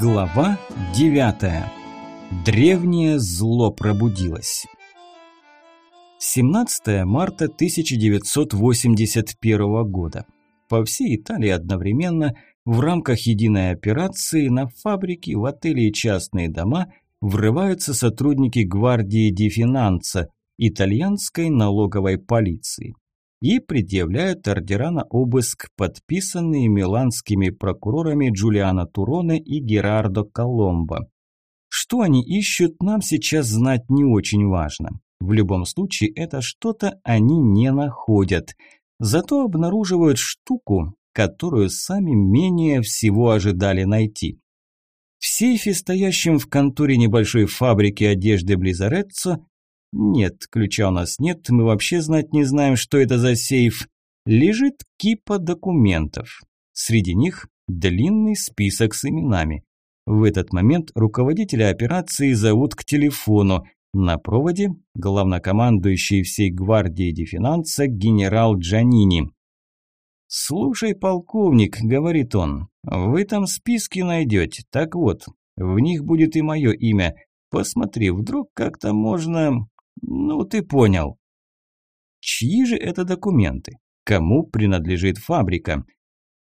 Глава 9. Древнее зло пробудилось. 17 марта 1981 года. По всей Италии одновременно в рамках единой операции на фабрики, в отели и частные дома врываются сотрудники гвардии ди Финанса, итальянской налоговой полиции и предъявляют ордера на обыск, подписанные миланскими прокурорами Джулиано Туроне и Герардо Коломбо. Что они ищут, нам сейчас знать не очень важно. В любом случае, это что-то они не находят. Зато обнаруживают штуку, которую сами менее всего ожидали найти. В сейфе, стоящем в конторе небольшой фабрики одежды Близареццо, нет, ключа у нас нет, мы вообще знать не знаем, что это за сейф. Лежит кипа документов. Среди них длинный список с именами. В этот момент руководителя операции зовут к телефону. На проводе главнокомандующий всей гвардии дефинанса генерал Джанини. «Слушай, полковник», – говорит он, – «вы там списки найдете. Так вот, в них будет и мое имя. Посмотри, вдруг как-то можно ну, ты понял. Чьи же это документы? Кому принадлежит фабрика?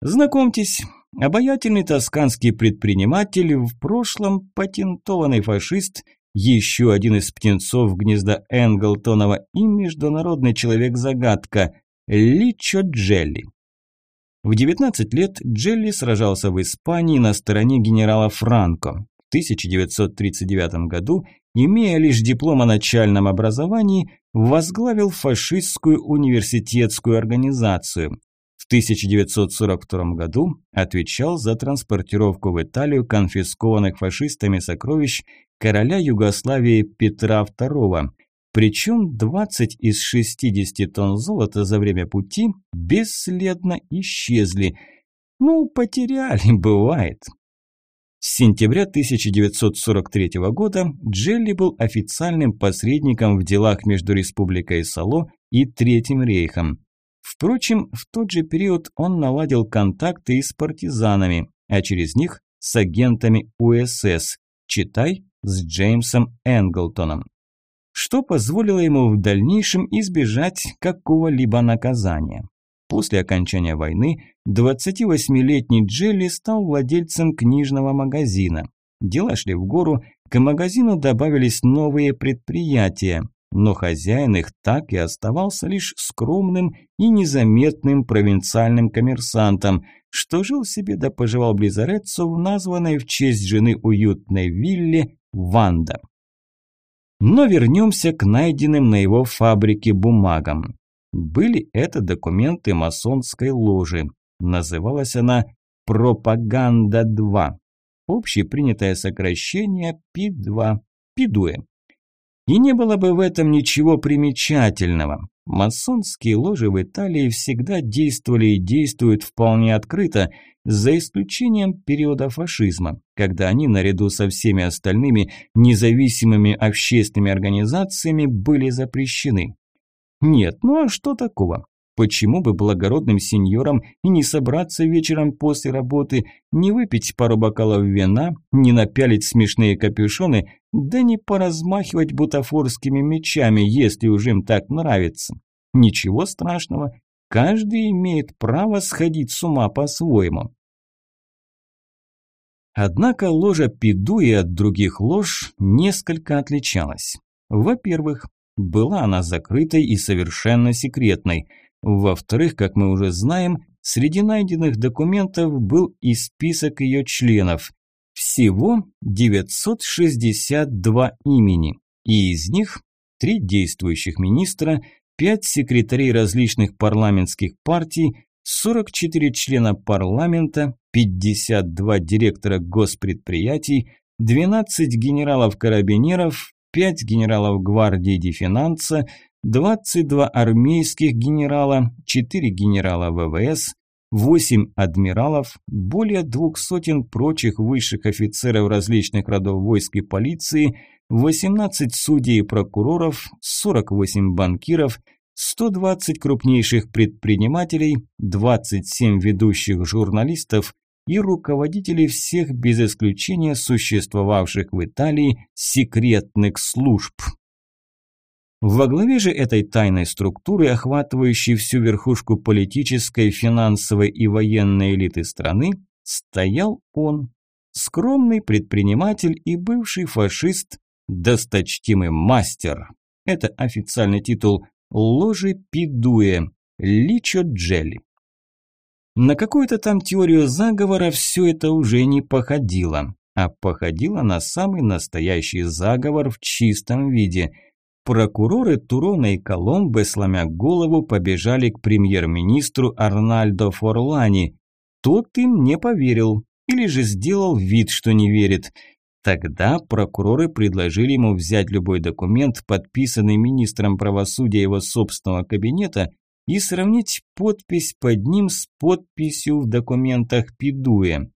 Знакомьтесь, обаятельный тосканский предприниматель, в прошлом патентованный фашист, еще один из птенцов гнезда Энглтонова и международный человек-загадка Личо Джелли. В 19 лет Джелли сражался в Испании на стороне генерала Франко. В 1939 году имея лишь диплом о начальном образовании, возглавил фашистскую университетскую организацию. В 1942 году отвечал за транспортировку в Италию конфискованных фашистами сокровищ короля Югославии Петра II. Причем 20 из 60 тонн золота за время пути бесследно исчезли. Ну, потеряли, бывает. С сентября 1943 года Джелли был официальным посредником в делах между Республикой Сало и Третьим рейхом. Впрочем, в тот же период он наладил контакты и с партизанами, а через них с агентами УСС, читай, с Джеймсом Энглтоном, что позволило ему в дальнейшем избежать какого-либо наказания. После окончания войны 28-летний Джелли стал владельцем книжного магазина. Дела шли в гору, к магазину добавились новые предприятия, но хозяин их так и оставался лишь скромным и незаметным провинциальным коммерсантом, что жил себе да поживал Близареццо в названной в честь жены уютной вилле Ванда. Но вернемся к найденным на его фабрике бумагам. Были это документы масонской ложи. Называлась она «Пропаганда-2». Общепринятое сокращение Пи-2. Пидуэ. И не было бы в этом ничего примечательного. Масонские ложи в Италии всегда действовали и действуют вполне открыто, за исключением периода фашизма, когда они наряду со всеми остальными независимыми общественными организациями были запрещены. Нет, ну а что такого? Почему бы благородным сеньорам и не собраться вечером после работы, не выпить пару бокалов вина, не напялить смешные капюшоны, да не поразмахивать бутафорскими мечами, если уж им так нравится? Ничего страшного, каждый имеет право сходить с ума по-своему. Однако ложа Пидуи от других лож несколько отличалась. Во-первых, была она закрытой и совершенно секретной. Во-вторых, как мы уже знаем, среди найденных документов был и список ее членов. Всего 962 имени, и из них три действующих министра, пять секретарей различных парламентских партий, 44 члена парламента, 52 директора госпредприятий, 12 генералов-карабинеров, 5 генералов гвардии Дефинанса, 22 армейских генерала, 4 генерала ВВС, 8 адмиралов, более двух сотен прочих высших офицеров различных родов войск и полиции, 18 судей и прокуроров, 48 банкиров, 120 крупнейших предпринимателей, 27 ведущих журналистов, и руководителей всех без исключения существовавших в Италии секретных служб. Во главе же этой тайной структуры, охватывающей всю верхушку политической, финансовой и военной элиты страны, стоял он, скромный предприниматель и бывший фашист, досточтимый мастер. Это официальный титул Ложи Пидуэ, Личо Джелли. На какую-то там теорию заговора все это уже не походило, а походило на самый настоящий заговор в чистом виде – Прокуроры Турона и Коломбо, сломя голову, побежали к премьер-министру Арнальдо Форлани. Тот им не поверил, или же сделал вид, что не верит. Тогда прокуроры предложили ему взять любой документ, подписанный министром правосудия его собственного кабинета, и сравнить подпись под ним с подписью в документах Пидуэ.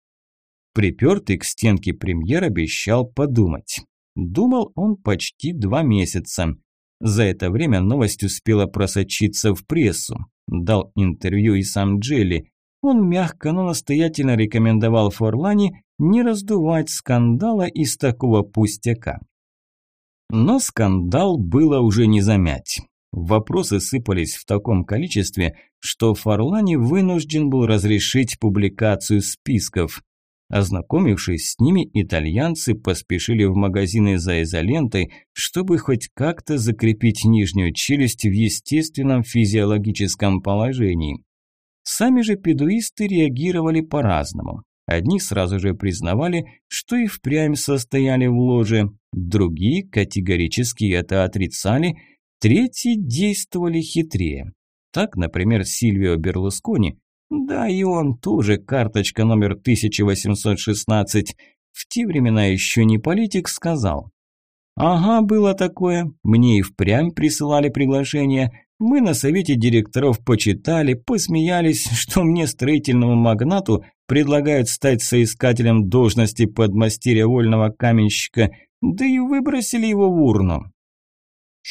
Припертый к стенке премьер обещал подумать. Думал он почти два месяца. За это время новость успела просочиться в прессу. Дал интервью и сам Джелли. Он мягко, но настоятельно рекомендовал Форлани не раздувать скандала из такого пустяка. Но скандал было уже не замять. Вопросы сыпались в таком количестве, что Форлани вынужден был разрешить публикацию списков. Ознакомившись с ними, итальянцы поспешили в магазины за изолентой, чтобы хоть как-то закрепить нижнюю челюсть в естественном физиологическом положении. Сами же педуисты реагировали по-разному. Одни сразу же признавали, что и впрямь состояли в ложе, другие категорически это отрицали, третьи действовали хитрее. Так, например, Сильвио Берлускони да, и он тоже карточка номер 1816. В те времена еще не политик сказал. Ага, было такое. Мне и впрямь присылали приглашение. Мы на совете директоров почитали, посмеялись, что мне, строительному магнату, предлагают стать соискателем должности подмастерья вольного каменщика, да и выбросили его в урну.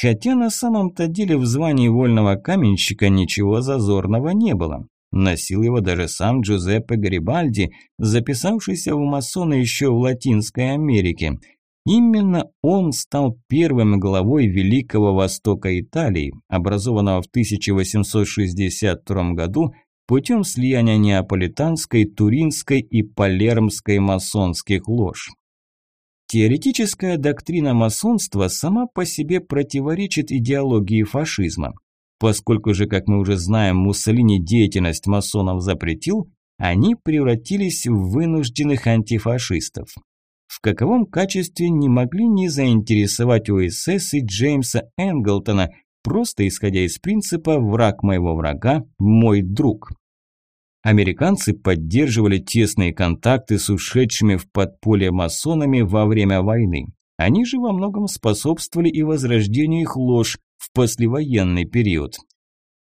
Хотя на самом-то деле в звании вольного каменщика ничего зазорного не было. Носил его даже сам Джузеппе Гарибальди, записавшийся в масоны еще в Латинской Америке. Именно он стал первым главой Великого Востока Италии, образованного в 1862 году путем слияния неаполитанской, туринской и палермской масонских лож. Теоретическая доктрина масонства сама по себе противоречит идеологии фашизма. Поскольку же, как мы уже знаем, Муссолини деятельность масонов запретил, они превратились в вынужденных антифашистов. В каковом качестве не могли не заинтересовать ОСС и Джеймса Энглтона, просто исходя из принципа «враг моего врага – мой друг». Американцы поддерживали тесные контакты с ушедшими в подполье масонами во время войны. Они же во многом способствовали и возрождению их ложь, в послевоенный период.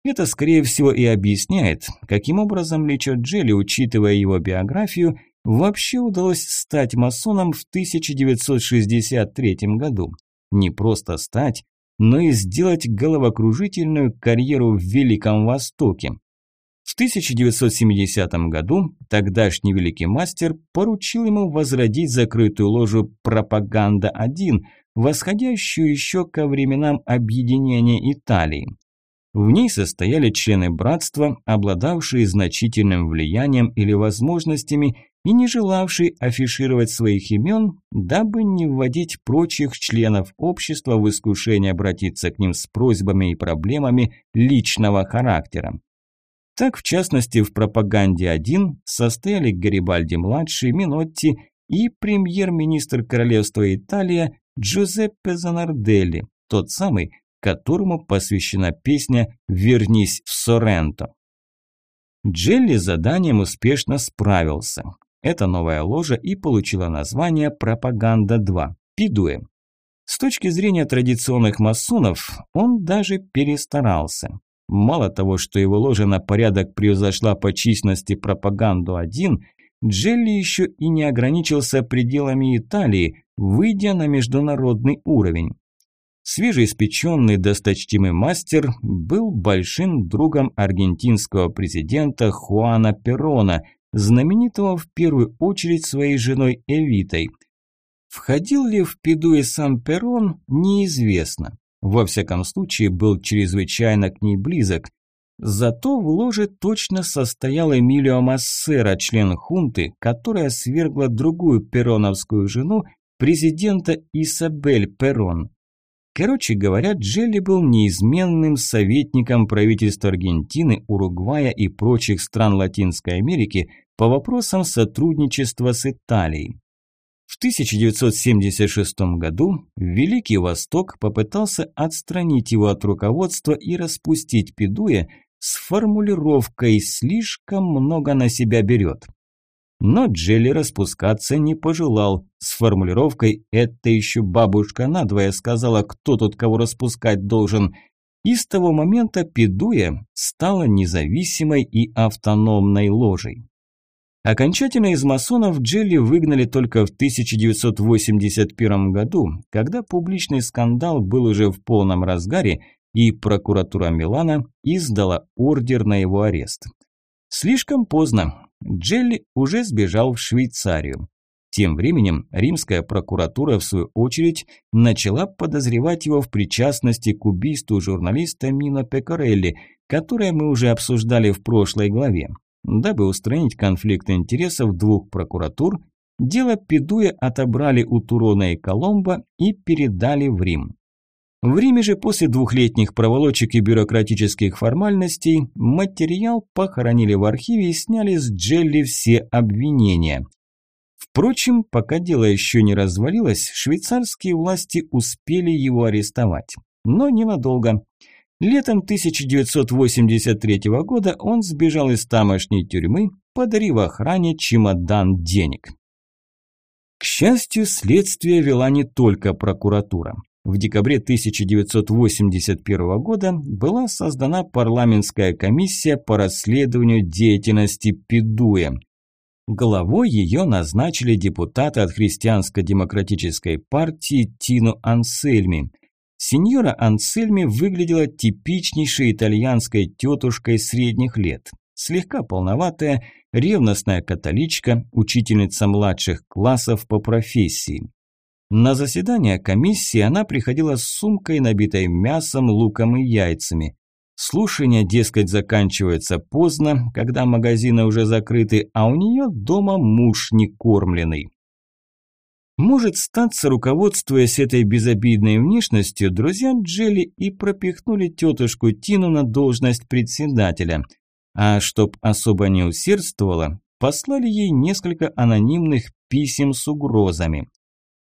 Это, скорее всего, и объясняет, каким образом Личо Джелли, учитывая его биографию, вообще удалось стать масоном в 1963 году. Не просто стать, но и сделать головокружительную карьеру в Великом Востоке. В 1970 году тогдашний великий мастер поручил ему возродить закрытую ложу «Пропаганда-1», восходящую еще ко временам объединения Италии. В ней состояли члены братства, обладавшие значительным влиянием или возможностями и не желавшие афишировать своих имен, дабы не вводить прочих членов общества в искушение обратиться к ним с просьбами и проблемами личного характера. Так, в частности, в «Пропаганде-1» состояли Гарибальди-младший, Минотти и премьер-министр Королевства Италия Джузеппе Занарделли, тот самый, которому посвящена песня «Вернись в Соренто». Джелли с заданием успешно справился. Эта новая ложа и получила название «Пропаганда-2» – Пидуэ. С точки зрения традиционных масонов, он даже перестарался. Мало того, что его ложа на порядок превзошла по численности пропаганду-1, Джелли еще и не ограничился пределами Италии, выйдя на международный уровень. Свежеиспеченный досточтимый мастер был большим другом аргентинского президента Хуана Перона, знаменитого в первую очередь своей женой Эвитой. Входил ли в Педуе сам Перрон, неизвестно. Во всяком случае, был чрезвычайно к ней близок. Зато в ложе точно состоял Эмилио Массера, член хунты, которая свергла другую перроновскую жену, президента Исабель Перрон. Короче говоря, Джелли был неизменным советником правительства Аргентины, Уругвая и прочих стран Латинской Америки по вопросам сотрудничества с Италией. В 1976 году Великий Восток попытался отстранить его от руководства и распустить Педуя с формулировкой «слишком много на себя берет». Но Джелли распускаться не пожелал. С формулировкой «это еще бабушка надвое сказала, кто тут кого распускать должен». И с того момента Педуя стала независимой и автономной ложей. Окончательно из масонов Джелли выгнали только в 1981 году, когда публичный скандал был уже в полном разгаре, и прокуратура Милана издала ордер на его арест. Слишком поздно. Джелли уже сбежал в Швейцарию. Тем временем римская прокуратура, в свою очередь, начала подозревать его в причастности к убийству журналиста Мино Пекорелли, которое мы уже обсуждали в прошлой главе. Дабы устранить конфликт интересов двух прокуратур, дело Педуя отобрали у Турона и Коломбо и передали в Рим. В Риме же после двухлетних проволочек и бюрократических формальностей материал похоронили в архиве и сняли с Джелли все обвинения. Впрочем, пока дело еще не развалилось, швейцарские власти успели его арестовать. Но ненадолго. Летом 1983 года он сбежал из тамошней тюрьмы, подарив охране чемодан денег. К счастью, следствие вела не только прокуратура. В декабре 1981 года была создана парламентская комиссия по расследованию деятельности Педуя. Главой ее назначили депутата от христианско-демократической партии Тину Ансельми. Сеньора Ансельми выглядела типичнейшей итальянской тетушкой средних лет. Слегка полноватая, ревностная католичка, учительница младших классов по профессии. На заседание комиссии она приходила с сумкой, набитой мясом, луком и яйцами. Слушания, дескать, заканчиваются поздно, когда магазины уже закрыты, а у нее дома муж не кормленный. Может статься, руководствуясь этой безобидной внешностью, друзья Джелли и пропихнули тетушку Тину на должность председателя. А чтоб особо не усердствовала, послали ей несколько анонимных писем с угрозами.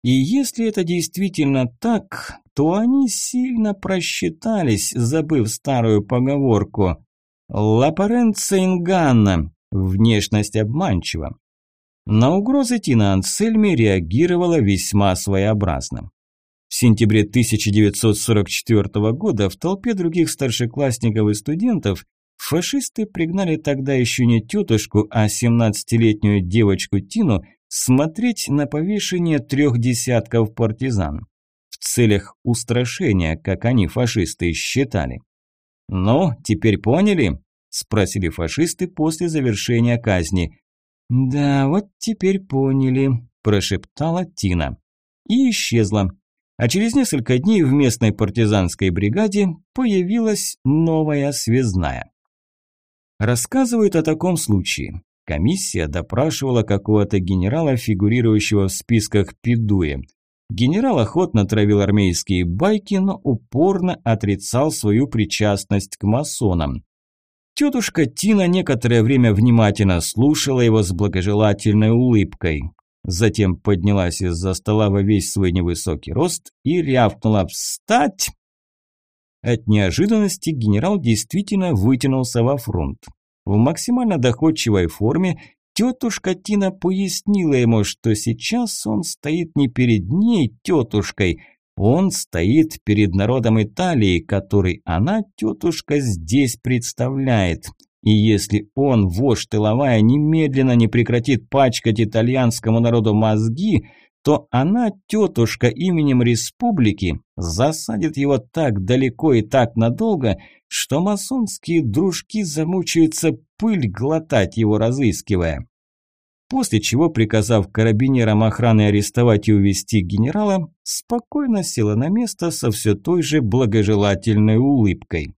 И если это действительно так, то они сильно просчитались, забыв старую поговорку «Лапаренца инганна» – внешность обманчива. На угрозы Тина Ансельми реагировала весьма своеобразно. В сентябре 1944 года в толпе других старшеклассников и студентов фашисты пригнали тогда еще не тетушку, а 17-летнюю девочку Тину смотреть на повешение трех десятков партизан в целях устрашения, как они, фашисты, считали. «Ну, теперь поняли?» – спросили фашисты после завершения казни. «Да, вот теперь поняли», – прошептала Тина. И исчезла. А через несколько дней в местной партизанской бригаде появилась новая связная. Рассказывают о таком случае. Комиссия допрашивала какого-то генерала, фигурирующего в списках Пидуя. Генерал охотно травил армейские байки, но упорно отрицал свою причастность к масонам. Тетушка Тина некоторое время внимательно слушала его с благожелательной улыбкой. Затем поднялась из-за стола во весь свой невысокий рост и рявкнула «Встать!». От неожиданности генерал действительно вытянулся во фронт. В максимально доходчивой форме тетушка Тина пояснила ему, что сейчас он стоит не перед ней, тетушкой, он стоит перед народом Италии, который она, тетушка, здесь представляет. И если он, вождь тыловая, немедленно не прекратит пачкать итальянскому народу мозги, то она, тетушка именем республики, засадит его так далеко и так надолго, что масонские дружки замучаются пыль глотать его разыскивая. После чего, приказав карабинерам охраны арестовать и увести генерала, спокойно села на место со все той же благожелательной улыбкой.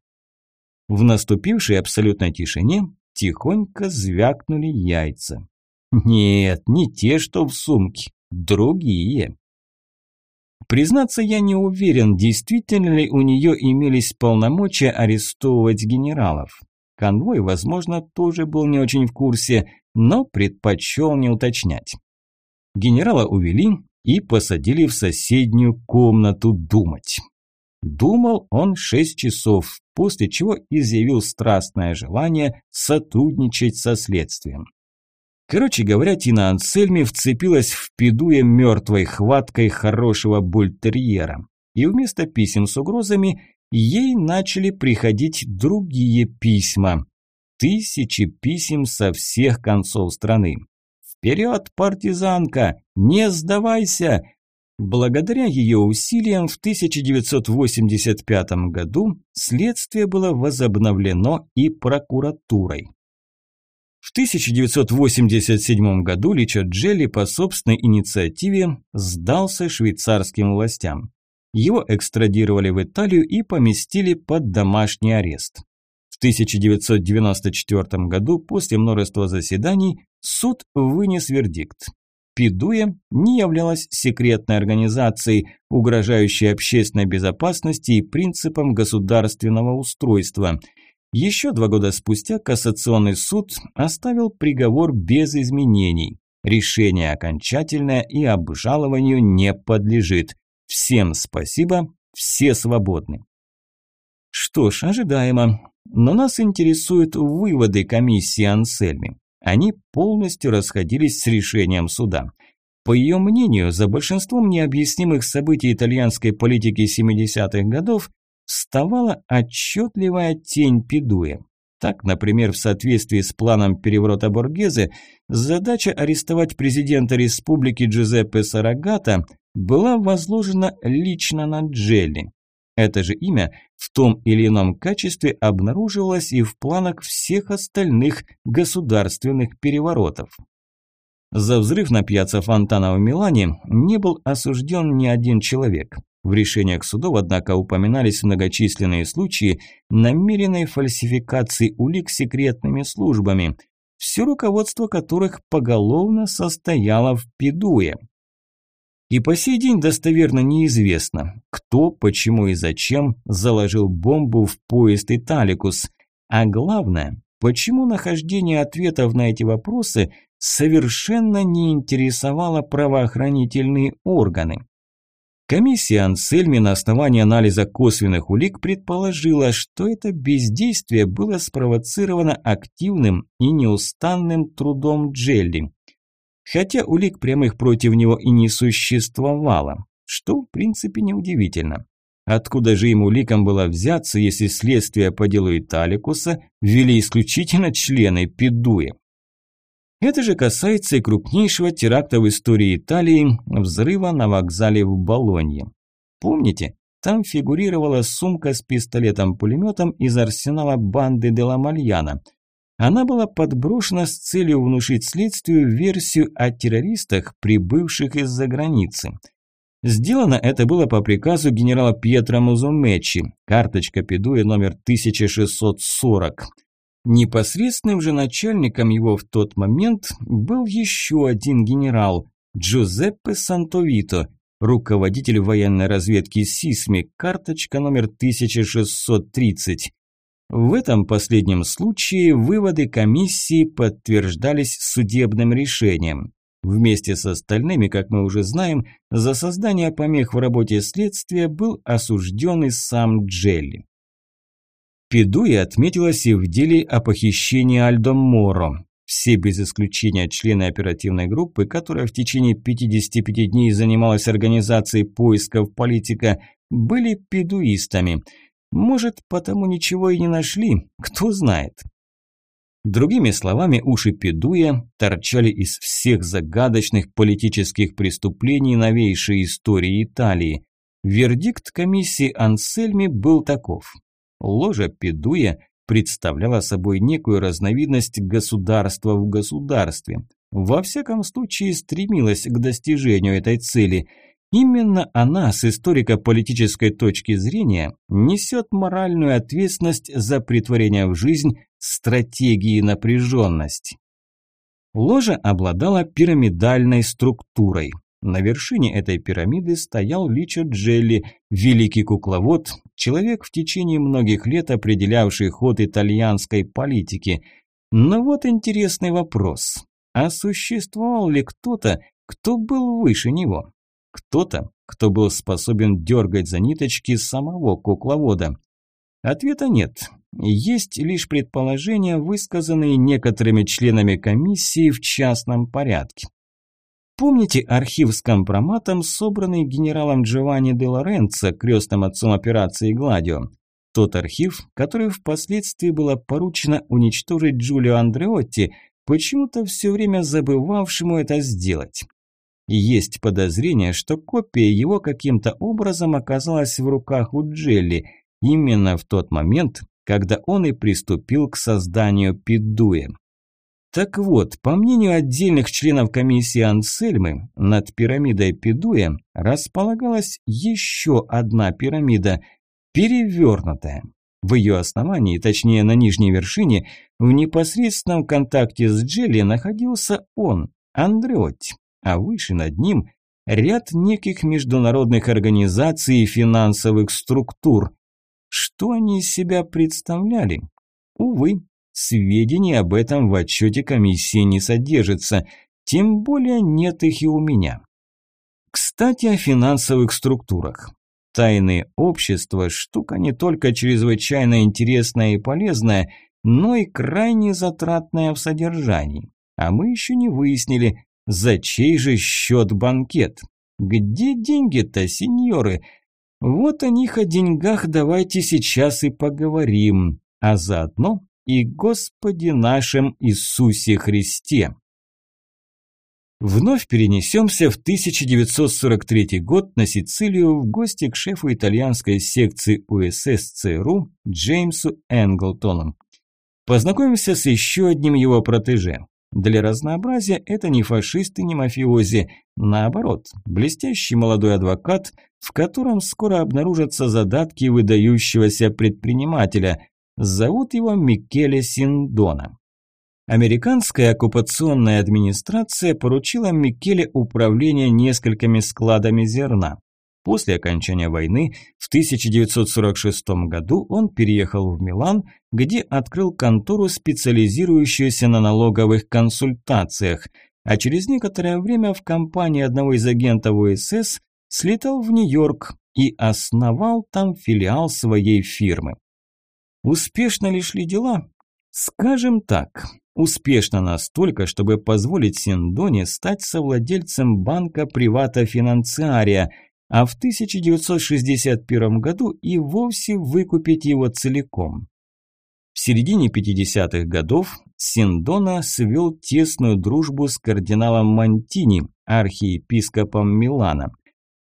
В наступившей абсолютной тишине тихонько звякнули яйца. Нет, не те, что в сумке, другие. Признаться, я не уверен, действительно ли у нее имелись полномочия арестовывать генералов. Конвой, возможно, тоже был не очень в курсе, но предпочел не уточнять. Генерала увели и посадили в соседнюю комнату думать. Думал он шесть часов, после чего изъявил страстное желание сотрудничать со следствием. Короче говоря, Тина Ансельми вцепилась в педуя мертвой хваткой хорошего бультерьера. И вместо писем с угрозами ей начали приходить другие письма. Тысячи писем со всех концов страны. «Вперед, партизанка! Не сдавайся! Благодаря ее усилиям в 1985 году следствие было возобновлено и прокуратурой. В 1987 году Личард Джелли по собственной инициативе сдался швейцарским властям. Его экстрадировали в Италию и поместили под домашний арест. В 1994 году после множества заседаний суд вынес вердикт. Пидуя не являлась секретной организацией, угрожающей общественной безопасности и принципам государственного устройства. Еще два года спустя Кассационный суд оставил приговор без изменений. Решение окончательное и обжалованию не подлежит. Всем спасибо, все свободны. Что ж, ожидаемо. Но нас интересуют выводы комиссии Ансельми. Они полностью расходились с решением суда. По ее мнению, за большинством необъяснимых событий итальянской политики 70-х годов вставала отчетливая тень Педуя. Так, например, в соответствии с планом переворота Боргезе, задача арестовать президента республики Джузеппе Сарагата была возложена лично на Джелли. Это же имя в том или ином качестве обнаруживалось и в планах всех остальных государственных переворотов. За взрыв на пьяце Фонтана в Милане не был осужден ни один человек. В решениях судов, однако, упоминались многочисленные случаи намеренной фальсификации улик секретными службами, все руководство которых поголовно состояло в Педуе. И по сей день достоверно неизвестно, кто, почему и зачем заложил бомбу в поезд Италикус. А главное, почему нахождение ответов на эти вопросы совершенно не интересовало правоохранительные органы. Комиссия Ансельми на основании анализа косвенных улик предположила, что это бездействие было спровоцировано активным и неустанным трудом Джелли хотя улик прямых против него и не существовало, что в принципе неудивительно. Откуда же ему уликам было взяться, если следствие по делу Италикуса вели исключительно члены Педуи? Это же касается и крупнейшего теракта в истории Италии – взрыва на вокзале в Болонье. Помните, там фигурировала сумка с пистолетом-пулеметом из арсенала банды Деламальяна – она была подброшена с целью внушить следствию версию о террористах, прибывших из-за границы. Сделано это было по приказу генерала Пьетро Музумечи, карточка Педуя номер 1640. Непосредственным же начальником его в тот момент был еще один генерал – Джузеппе Сантовито, руководитель военной разведки СИСМИ, карточка номер 1630. В этом последнем случае выводы комиссии подтверждались судебным решением. Вместе с остальными, как мы уже знаем, за создание помех в работе следствия был осужден и сам Джелли. Педуи отметилась и в деле о похищении Альдо Моро. Все без исключения члены оперативной группы, которая в течение 55 дней занималась организацией поисков политика, были педуистами – может, потому ничего и не нашли, кто знает. Другими словами, уши Педуя торчали из всех загадочных политических преступлений новейшей истории Италии. Вердикт комиссии Ансельми был таков. Ложа Педуя представляла собой некую разновидность государства в государстве. Во всяком случае, стремилась к достижению этой цели. Именно она, с историко-политической точки зрения, несет моральную ответственность за притворение в жизнь стратегии напряженности. Ложа обладала пирамидальной структурой. На вершине этой пирамиды стоял Личо Джелли, великий кукловод, человек в течение многих лет определявший ход итальянской политики. Но вот интересный вопрос. А существовал ли кто-то, кто был выше него? Кто-то, кто был способен дергать за ниточки самого кукловода? Ответа нет. Есть лишь предположения, высказанные некоторыми членами комиссии в частном порядке. Помните архив с компроматом, собранный генералом Джованни де Лоренцо, крестным отцом операции «Гладио»? Тот архив, который впоследствии было поручено уничтожить Джулио Андреотти, почему-то все время забывавшему это сделать. Есть подозрение, что копия его каким-то образом оказалась в руках у Джелли, именно в тот момент, когда он и приступил к созданию Пидуя. Так вот, по мнению отдельных членов комиссии Ансельмы, над пирамидой Педуя располагалась еще одна пирамида, перевернутая. В ее основании, точнее на нижней вершине, в непосредственном контакте с Джелли находился он, Андреотти, а выше над ним ряд неких международных организаций и финансовых структур. Что они из себя представляли? Увы, Сведений об этом в отчете комиссии не содержится, тем более нет их и у меня. Кстати, о финансовых структурах. Тайные общества – штука не только чрезвычайно интересная и полезная, но и крайне затратная в содержании. А мы еще не выяснили, за чей же счет банкет. Где деньги-то, сеньоры? Вот о них, о деньгах давайте сейчас и поговорим, а заодно и Господи нашем Иисусе Христе. Вновь перенесемся в 1943 год на Сицилию в гости к шефу итальянской секции УСС ЦРУ Джеймсу Энглтону. Познакомимся с еще одним его протеже. Для разнообразия это не фашист и не мафиози, наоборот, блестящий молодой адвокат, в котором скоро обнаружатся задатки выдающегося предпринимателя, Зовут его Микеле Синдона. Американская оккупационная администрация поручила Микеле управление несколькими складами зерна. После окончания войны в 1946 году он переехал в Милан, где открыл контору, специализирующуюся на налоговых консультациях, а через некоторое время в компании одного из агентов УСС слетал в Нью-Йорк и основал там филиал своей фирмы. Успешно ли шли дела? Скажем так, успешно настолько, чтобы позволить Синдоне стать совладельцем банка Привата Финансария, а в 1961 году и вовсе выкупить его целиком. В середине 50-х годов Синдона свел тесную дружбу с кардиналом Мантини, архиепископом Милана.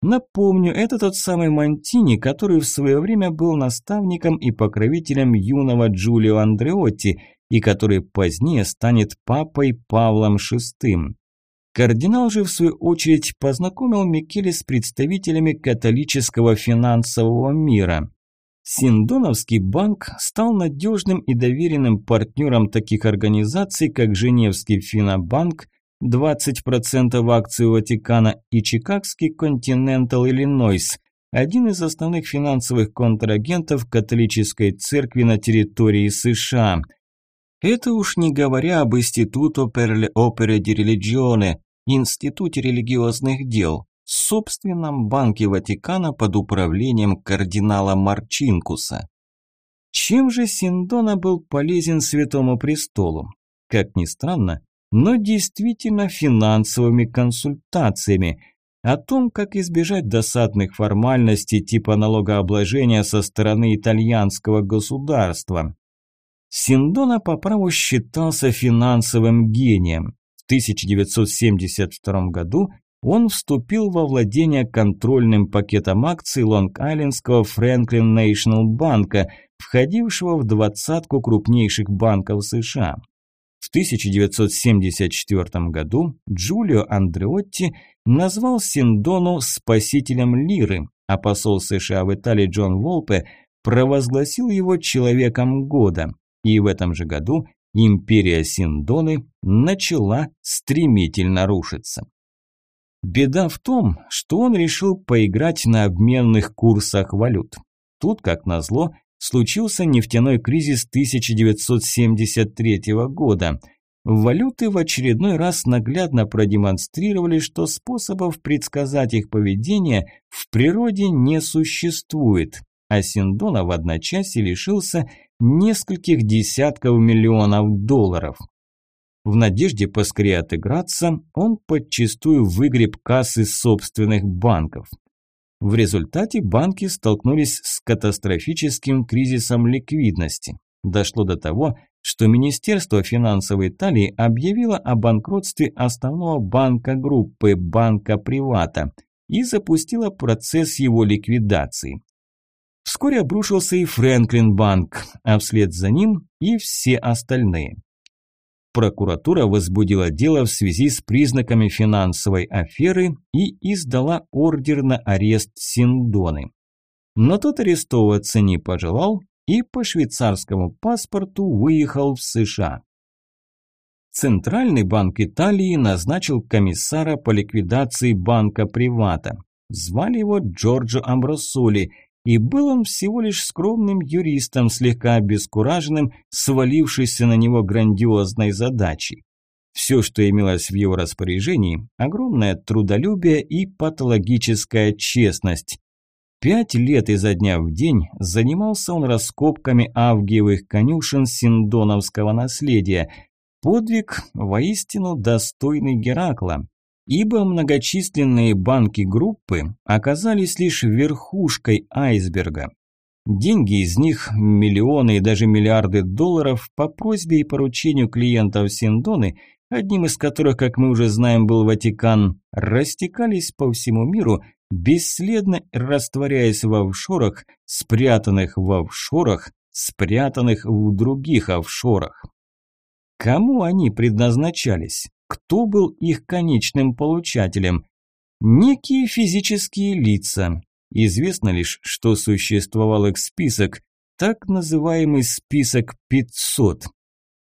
Напомню, это тот самый Мантини, который в свое время был наставником и покровителем юного Джулио Андреотти и который позднее станет папой Павлом VI. Кардинал же, в свою очередь, познакомил Микеле с представителями католического финансового мира. Синдоновский банк стал надежным и доверенным партнером таких организаций, как Женевский Финобанк, 20% акций Ватикана и Чикагский Continental Illinois, один из основных финансовых контрагентов католической церкви на территории США. Это уж не говоря об Институто per le opere di Институте религиозных дел, собственном банке Ватикана под управлением кардинала Марчинкуса. Чем же Синдона был полезен Святому Престолу? Как ни странно, но действительно финансовыми консультациями о том, как избежать досадных формальностей типа налогообложения со стороны итальянского государства. Синдона по праву считался финансовым гением. В 1972 году он вступил во владение контрольным пакетом акций Лонг-Айлендского Фрэнклин National банка, входившего в двадцатку крупнейших банков США. В 1974 году Джулио Андреотти назвал Синдону спасителем лиры, а посол США в Италии Джон Волпе провозгласил его человеком года. И в этом же году империя Синдоны начала стремительно рушиться. Беда в том, что он решил поиграть на обменных курсах валют. Тут, как назло, случился нефтяной кризис 1973 года. Валюты в очередной раз наглядно продемонстрировали, что способов предсказать их поведение в природе не существует, а Синдона в одночасье лишился нескольких десятков миллионов долларов. В надежде поскорее отыграться, он подчистую выгреб кассы собственных банков. В результате банки столкнулись с катастрофическим кризисом ликвидности. Дошло до того, что Министерство финансов Италии объявило о банкротстве основного банка группы Банка Привата и запустило процесс его ликвидации. Вскоре обрушился и Фрэнклин банк, а вслед за ним и все остальные. Прокуратура возбудила дело в связи с признаками финансовой аферы и издала ордер на арест Синдоны. Но тот арестовываться не пожелал и по швейцарскому паспорту выехал в США. Центральный банк Италии назначил комиссара по ликвидации банка Привата. Звали его Джорджо Амбросоли – и был он всего лишь скромным юристом, слегка обескураженным, свалившейся на него грандиозной задачей. Все, что имелось в его распоряжении – огромное трудолюбие и патологическая честность. Пять лет изо дня в день занимался он раскопками авгиевых конюшен синдоновского наследия. Подвиг воистину достойный Геракла ибо многочисленные банки группы оказались лишь верхушкой айсберга. Деньги из них, миллионы и даже миллиарды долларов по просьбе и поручению клиентов Синдоны, одним из которых, как мы уже знаем, был Ватикан, растекались по всему миру, бесследно растворяясь в офшорах, спрятанных в офшорах, спрятанных в других офшорах. Кому они предназначались? Кто был их конечным получателем? Некие физические лица. Известно лишь, что существовал их список, так называемый список 500,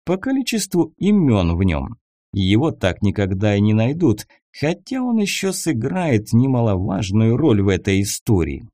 по количеству имен в нем. Его так никогда и не найдут, хотя он еще сыграет немаловажную роль в этой истории.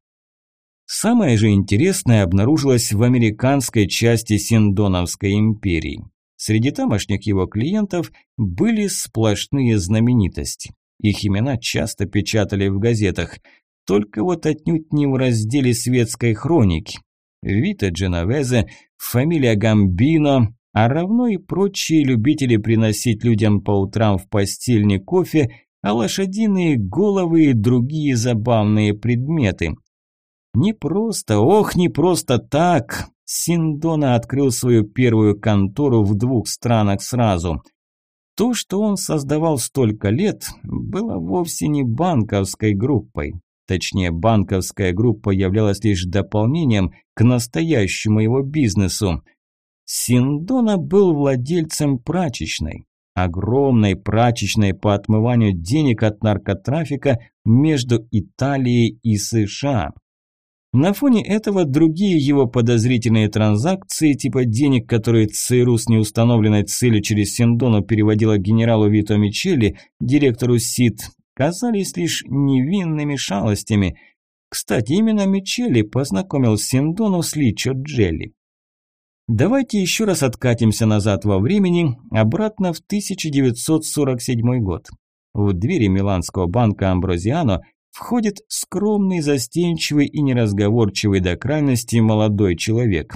Самое же интересное обнаружилось в американской части Синдоновской империи. Среди тамошних его клиентов были сплошные знаменитости. Их имена часто печатали в газетах, только вот отнюдь не в разделе светской хроники. Вита Дженовезе, фамилия Гамбино, а равно и прочие любители приносить людям по утрам в постель кофе, а лошадиные головы и другие забавные предметы. Не просто, ох, не просто так, Синдона открыл свою первую контору в двух странах сразу. То, что он создавал столько лет, было вовсе не банковской группой. Точнее, банковская группа являлась лишь дополнением к настоящему его бизнесу. Синдона был владельцем прачечной. Огромной прачечной по отмыванию денег от наркотрафика между Италией и США. На фоне этого другие его подозрительные транзакции, типа денег, которые ЦРУ с неустановленной целью через Синдону переводила генералу Вито Мичелли, директору СИД, казались лишь невинными шалостями. Кстати, именно Мичелли познакомил Синдону с Личо Джелли. Давайте еще раз откатимся назад во времени, обратно в 1947 год. В двери Миланского банка Амброзиано входит скромный, застенчивый и неразговорчивый до крайности молодой человек.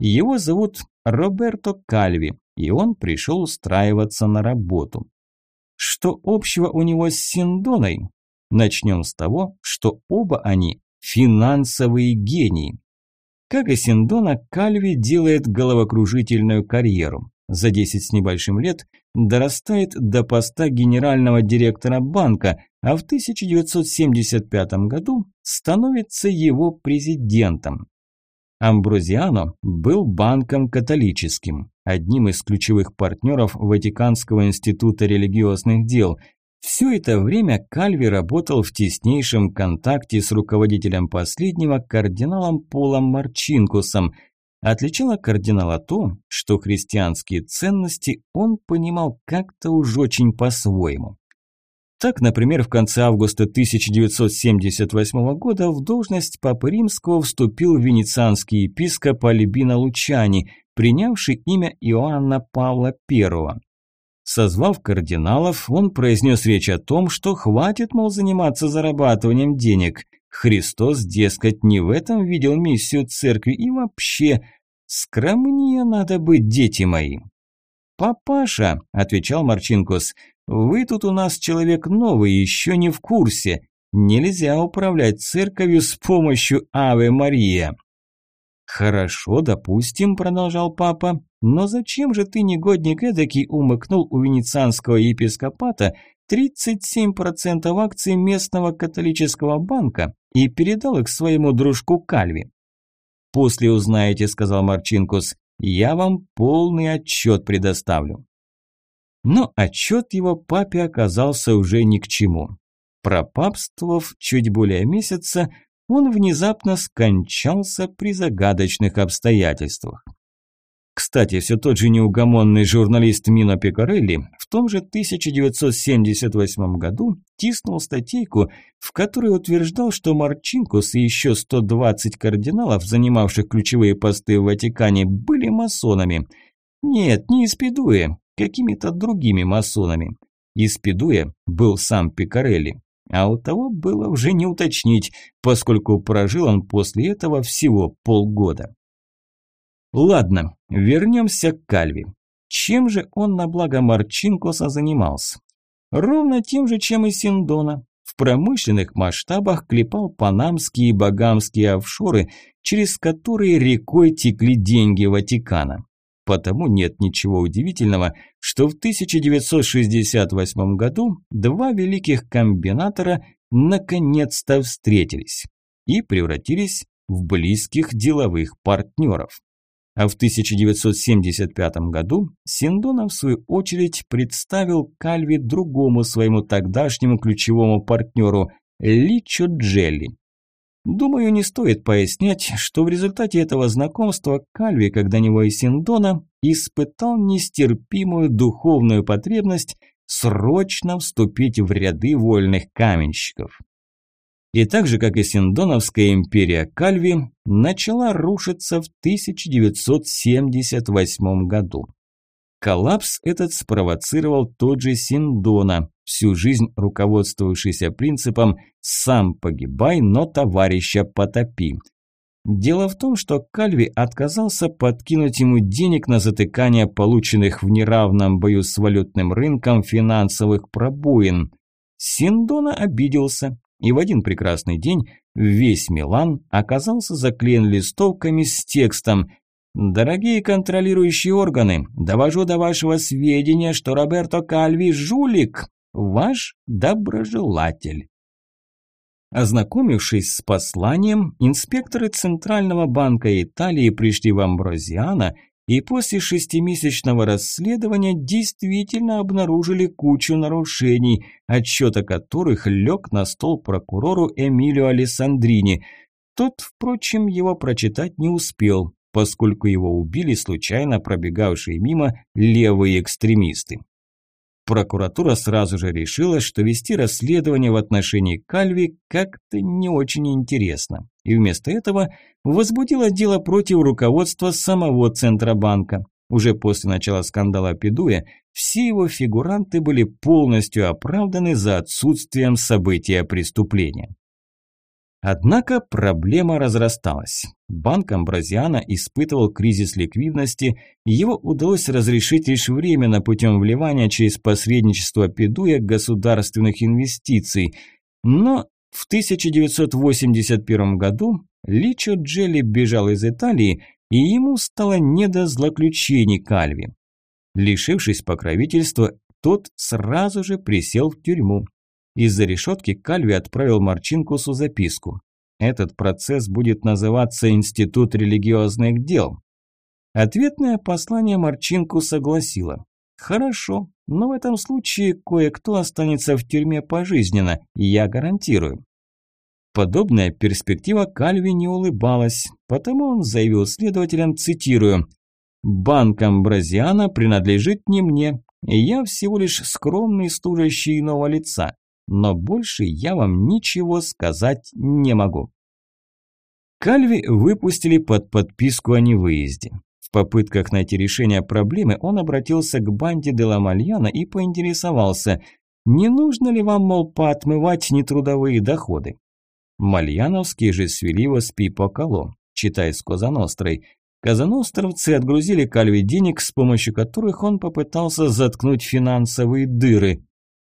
Его зовут Роберто Кальви, и он пришел устраиваться на работу. Что общего у него с Синдоной? Начнем с того, что оба они финансовые гении. Как и Синдона, Кальви делает головокружительную карьеру. За 10 с небольшим лет дорастает до поста генерального директора банка, а в 1975 году становится его президентом. Амброзиано был банком католическим. одним из ключевых партнеров Ватиканского института религиозных дел. Все это время Кальви работал в теснейшем контакте с руководителем последнего, кардиналом Полом Марчинкусом. Отличало кардинала то, что христианские ценности он понимал как-то уж очень по-своему. Так, например, в конце августа 1978 года в должность Папы Римского вступил венецианский епископ Альбино Лучани, принявший имя Иоанна Павла I. Созвав кардиналов, он произнес речь о том, что хватит, мол, заниматься зарабатыванием денег. Христос, дескать, не в этом видел миссию церкви и вообще скромнее надо быть, дети мои. «Папаша», – отвечал Марчинкус, вы тут у нас человек новый, еще не в курсе. Нельзя управлять церковью с помощью Аве Мария. Хорошо, допустим, продолжал папа, но зачем же ты, негодник эдакий, умыкнул у венецианского епископата 37% акций местного католического банка и передал их своему дружку Кальви? После узнаете, сказал Марчинкус, я вам полный отчет предоставлю. Но отчет его папе оказался уже ни к чему. Пропапствовав чуть более месяца, он внезапно скончался при загадочных обстоятельствах. Кстати, все тот же неугомонный журналист Мино Пикарелли в том же 1978 году тиснул статейку, в которой утверждал, что Марчинкус и еще 120 кардиналов, занимавших ключевые посты в Ватикане, были масонами. Нет, не из Педуи, какими-то другими масонами. Из Педуя был сам Пикарелли, а у того было уже не уточнить, поскольку прожил он после этого всего полгода. Ладно, вернемся к Кальви. Чем же он на благо Марчинкоса занимался? Ровно тем же, чем и Синдона. В промышленных масштабах клепал панамские и багамские офшоры, через которые рекой текли деньги Ватикана. Потому нет ничего удивительного, что в 1968 году два великих комбинатора наконец-то встретились и превратились в близких деловых партнеров. А в 1975 году Синдона в свою очередь представил Кальви другому своему тогдашнему ключевому партнеру Личо Джелли. Думаю, не стоит пояснять, что в результате этого знакомства Кальви, как до него и Синдона, испытал нестерпимую духовную потребность срочно вступить в ряды вольных каменщиков. И так же, как и Синдоновская империя Кальви, начала рушиться в 1978 году. Коллапс этот спровоцировал тот же Синдона, всю жизнь руководствовавшийся принципом «сам погибай, но товарища потопи». Дело в том, что Кальви отказался подкинуть ему денег на затыкание полученных в неравном бою с валютным рынком финансовых пробоин. Синдона обиделся, и в один прекрасный день весь Милан оказался заклеен листовками с текстом – «Дорогие контролирующие органы, довожу до вашего сведения, что Роберто Кальви – жулик, ваш доброжелатель». Ознакомившись с посланием, инспекторы Центрального банка Италии пришли в Амброзиано и после шестимесячного расследования действительно обнаружили кучу нарушений, отчет о которых лег на стол прокурору Эмилио Алессандрини. Тот, впрочем, его прочитать не успел, поскольку его убили случайно пробегавшие мимо левые экстремисты. Прокуратура сразу же решила, что вести расследование в отношении Кальви как-то не очень интересно, и вместо этого возбудила дело против руководства самого Центробанка. Уже после начала скандала Педуя все его фигуранты были полностью оправданы за отсутствием события преступления. Однако проблема разрасталась. Банк Амбразиана испытывал кризис ликвидности, его удалось разрешить лишь временно путем вливания через посредничество Педуя государственных инвестиций. Но в 1981 году Личо Джелли бежал из Италии, и ему стало не до злоключений Кальви. Лишившись покровительства, тот сразу же присел в тюрьму. Из-за решетки Кальви отправил Марчинкусу записку. Этот процесс будет называться Институт религиозных дел. Ответное послание Марчинку согласило. Хорошо, но в этом случае кое-кто останется в тюрьме пожизненно, я гарантирую. Подобная перспектива Кальви не улыбалась, потому он заявил следователям, цитирую, «Банк Амбразиана принадлежит не мне, я всего лишь скромный служащий иного лица, но больше я вам ничего сказать не могу». Кальви выпустили под подписку о невыезде. В попытках найти решение проблемы он обратился к банде Деламальяна и поинтересовался, не нужно ли вам, мол, поотмывать нетрудовые доходы. Мальяновские же свели с Пипо Коло, читай с Козанострой. Казаностровцы отгрузили Кальви денег, с помощью которых он попытался заткнуть финансовые дыры.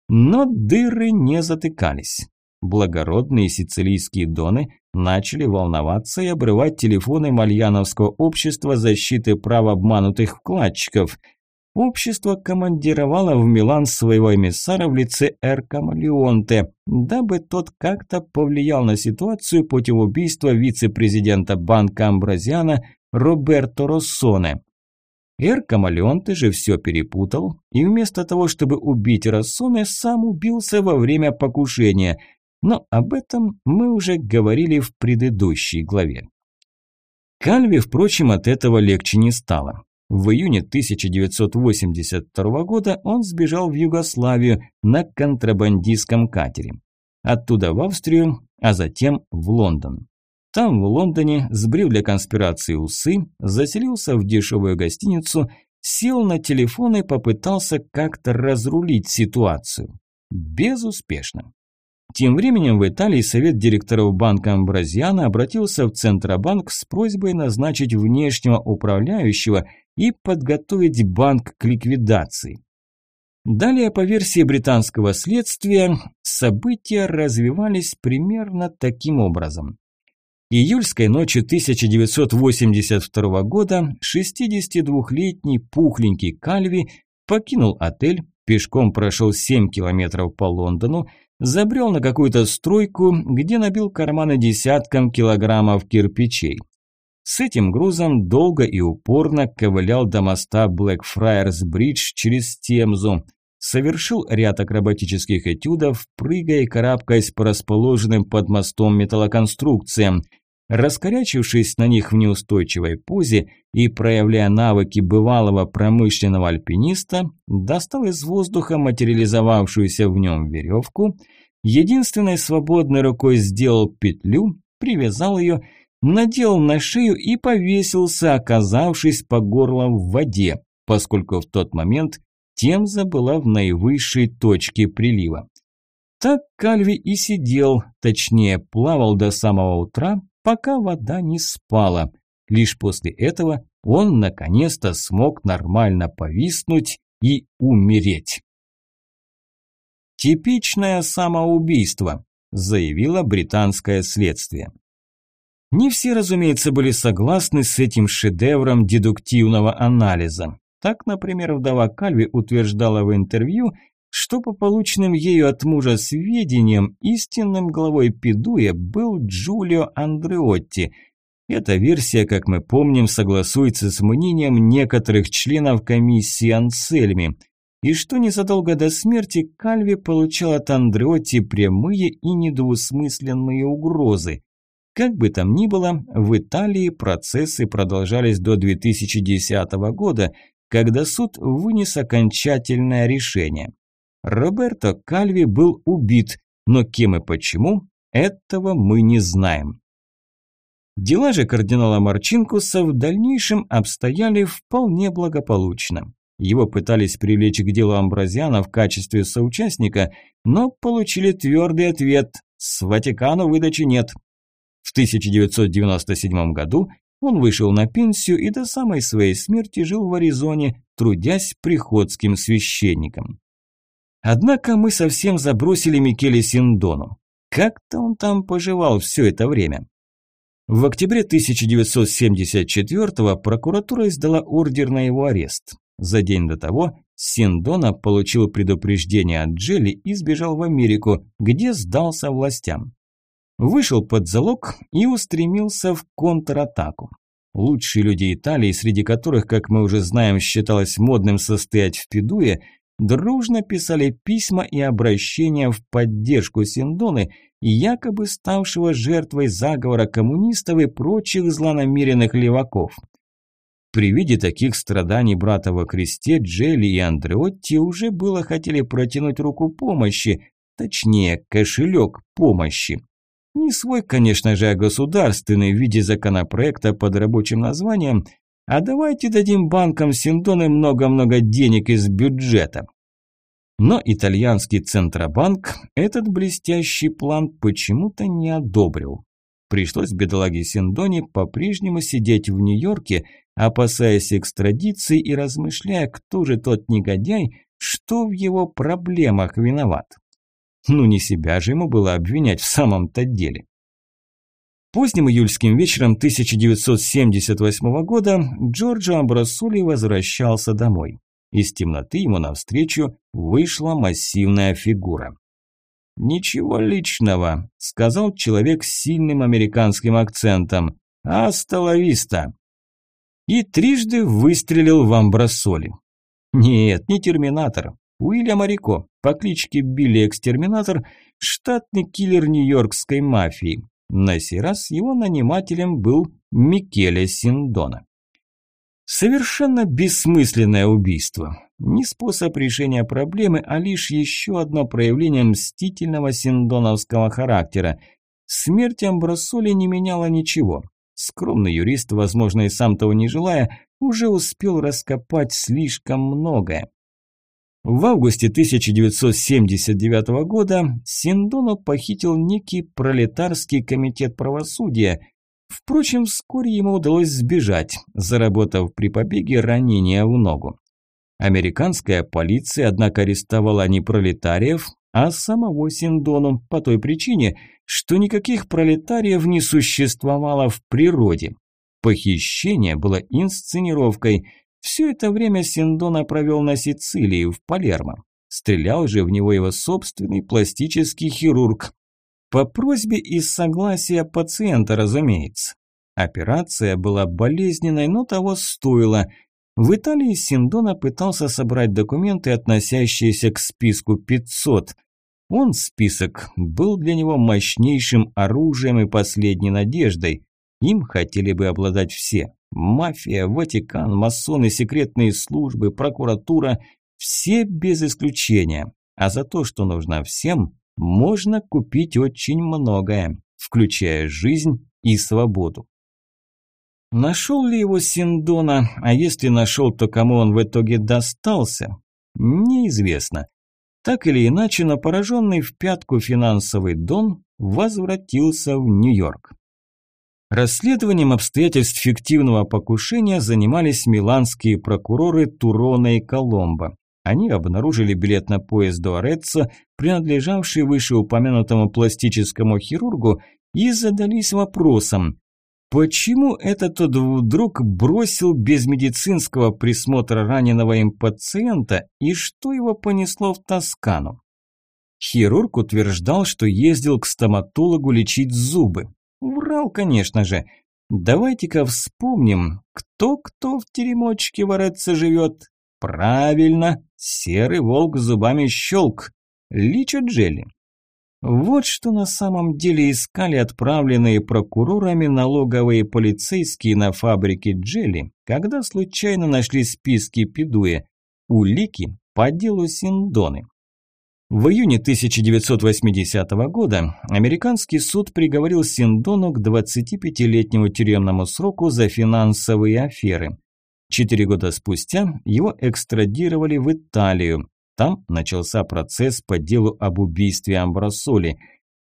Но дыры не затыкались. Благородные сицилийские доны начали волноваться и обрывать телефоны Мальяновского общества защиты прав обманутых вкладчиков – Общество командировало в Милан своего эмиссара в лице Эрка Малионте, дабы тот как-то повлиял на ситуацию путем убийства вице-президента банка Амбразиана Роберто Россоне. Эрка Малионте же все перепутал и вместо того, чтобы убить Россоне, сам убился во время покушения. Но об этом мы уже говорили в предыдущей главе. Кальви, впрочем, от этого легче не стало. В июне 1982 года он сбежал в Югославию на контрабандистском катере. Оттуда в Австрию, а затем в Лондон. Там, в Лондоне, сбрил для конспирации усы, заселился в дешевую гостиницу, сел на телефон и попытался как-то разрулить ситуацию. Безуспешно. Тем временем в Италии совет директоров банка Амбразиана обратился в Центробанк с просьбой назначить внешнего управляющего и подготовить банк к ликвидации. Далее, по версии британского следствия, события развивались примерно таким образом. Июльской ночью 1982 года 62-летний пухленький Кальви покинул отель, пешком прошел 7 километров по Лондону, забрел на какую-то стройку, где набил карманы десяткам килограммов кирпичей. С этим грузом долго и упорно ковылял до моста Блэкфрайерс-Бридж через Темзу, совершил ряд акробатических этюдов, прыгая и карабкаясь по расположенным под мостом металлоконструкциям. Раскорячившись на них в неустойчивой позе и проявляя навыки бывалого промышленного альпиниста, достал из воздуха материализовавшуюся в нем веревку, единственной свободной рукой сделал петлю, привязал ее надел на шею и повесился, оказавшись по горло в воде, поскольку в тот момент Темза была в наивысшей точке прилива. Так Кальви и сидел, точнее плавал до самого утра, пока вода не спала. Лишь после этого он наконец-то смог нормально повиснуть и умереть. «Типичное самоубийство», заявило британское следствие. Не все, разумеется, были согласны с этим шедевром дедуктивного анализа. Так, например, вдова Кальви утверждала в интервью, что по полученным ею от мужа сведениям истинным главой Педуя был Джулио Андреотти. Эта версия, как мы помним, согласуется с мнением некоторых членов комиссии Ансельми, и что незадолго до смерти Кальви получал от Андреотти прямые и недвусмысленные угрозы. Как бы там ни было, в Италии процессы продолжались до 2010 года, когда суд вынес окончательное решение. Роберто Кальви был убит, но кем и почему, этого мы не знаем. Дела же кардинала Марчинкуса в дальнейшем обстояли вполне благополучно. Его пытались привлечь к делу Амбразиана в качестве соучастника, но получили твердый ответ – с Ватикану выдачи нет. В 1997 году он вышел на пенсию и до самой своей смерти жил в Аризоне, трудясь приходским священником. Однако мы совсем забросили Микеле Синдону. Как-то он там поживал все это время. В октябре 1974 прокуратура издала ордер на его арест. За день до того Синдона получил предупреждение от Джелли и сбежал в Америку, где сдался властям вышел под залог и устремился в контратаку. Лучшие люди Италии, среди которых, как мы уже знаем, считалось модным состоять в Пидуе, дружно писали письма и обращения в поддержку Синдоны, якобы ставшего жертвой заговора коммунистов и прочих злонамеренных леваков. При виде таких страданий брата во кресте Джелли и Андреотти уже было хотели протянуть руку помощи, точнее, кошелек помощи. Не свой, конечно же, а государственный в виде законопроекта под рабочим названием «А давайте дадим банкам Синдоны много-много денег из бюджета». Но итальянский Центробанк этот блестящий план почему-то не одобрил. Пришлось бедолаге Синдоне по-прежнему сидеть в Нью-Йорке, опасаясь экстрадиции и размышляя, кто же тот негодяй, что в его проблемах виноват. Ну не себя же ему было обвинять в самом-то деле. Поздним июльским вечером 1978 года Джорджо Амбросули возвращался домой. Из темноты ему навстречу вышла массивная фигура. «Ничего личного», – сказал человек с сильным американским акцентом. «Асталависта». И трижды выстрелил в Амбросоли. Нет, не терминатор. Уильям Арико по кличке Билли Экстерминатор, штатный киллер нью-йоркской мафии. На сей раз его нанимателем был Микеле Синдона. Совершенно бессмысленное убийство. Не способ решения проблемы, а лишь еще одно проявление мстительного синдоновского характера. Смерть Амбросоли не меняла ничего. Скромный юрист, возможно и сам того не желая, уже успел раскопать слишком многое. В августе 1979 года Синдону похитил некий пролетарский комитет правосудия. Впрочем, вскоре ему удалось сбежать, заработав при побеге ранение в ногу. Американская полиция, однако, арестовала не пролетариев, а самого Синдону по той причине, что никаких пролетариев не существовало в природе. Похищение было инсценировкой – все это время Синдона провел на Сицилии, в Палермо. Стрелял же в него его собственный пластический хирург. По просьбе и согласия пациента, разумеется. Операция была болезненной, но того стоило. В Италии Синдона пытался собрать документы, относящиеся к списку 500. Он, список, был для него мощнейшим оружием и последней надеждой. Им хотели бы обладать все. Мафия, Ватикан, масоны, секретные службы, прокуратура – все без исключения. А за то, что нужно всем, можно купить очень многое, включая жизнь и свободу. Нашел ли его Синдона, а если нашел, то кому он в итоге достался, неизвестно. Так или иначе, но пораженный в пятку финансовый Дон возвратился в Нью-Йорк. Расследованием обстоятельств фиктивного покушения занимались миланские прокуроры Турона и Коломбо. Они обнаружили билет на поезд до Ореццо, принадлежавший вышеупомянутому пластическому хирургу, и задались вопросом, почему этот тот вдруг бросил без медицинского присмотра раненого им пациента и что его понесло в Тоскану. Хирург утверждал, что ездил к стоматологу лечить зубы. Врал, конечно же. Давайте-ка вспомним, кто-кто в теремочке вораться живет. Правильно, серый волк зубами щелк. Личо Джелли. Вот что на самом деле искали отправленные прокурорами налоговые полицейские на фабрике Джелли, когда случайно нашли списки Пидуэ, улики по делу Синдоны. В июне 1980 года американский суд приговорил Синдону к 25-летнему тюремному сроку за финансовые аферы. Четыре года спустя его экстрадировали в Италию. Там начался процесс по делу об убийстве Амбросоли.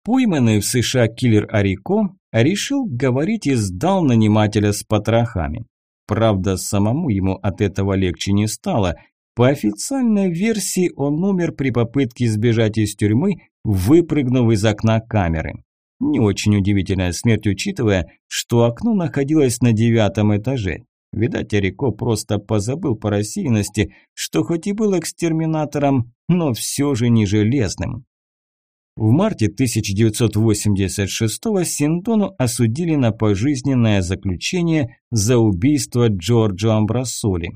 Пойманный в США киллер Арико решил говорить и сдал нанимателя с потрохами. Правда, самому ему от этого легче не стало – по официальной версии он умер при попытке сбежать из тюрьмы, выпрыгнув из окна камеры. Не очень удивительная смерть, учитывая, что окно находилось на девятом этаже. Видать, Арико просто позабыл по рассеянности, что хоть и был экстерминатором, но все же не железным. В марте 1986-го Синдону осудили на пожизненное заключение за убийство Джорджо Амбрасоли.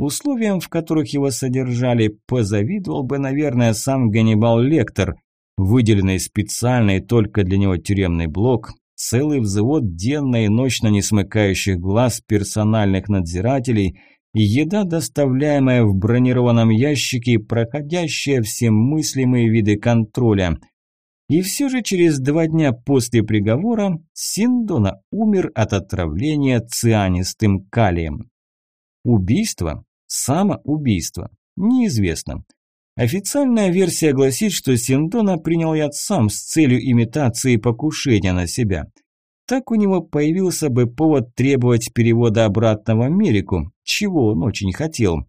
Условиям, в которых его содержали, позавидовал бы, наверное, сам Ганнибал Лектор. Выделенный специальный только для него тюремный блок, целый взвод денно и ночно не смыкающих глаз персональных надзирателей, еда, доставляемая в бронированном ящике, проходящая все мыслимые виды контроля. И все же через два дня после приговора Синдона умер от отравления цианистым калием. Убийство? Самоубийство? Неизвестно. Официальная версия гласит, что Синдона принял яд сам с целью имитации покушения на себя. Так у него появился бы повод требовать перевода обратно в Америку, чего он очень хотел.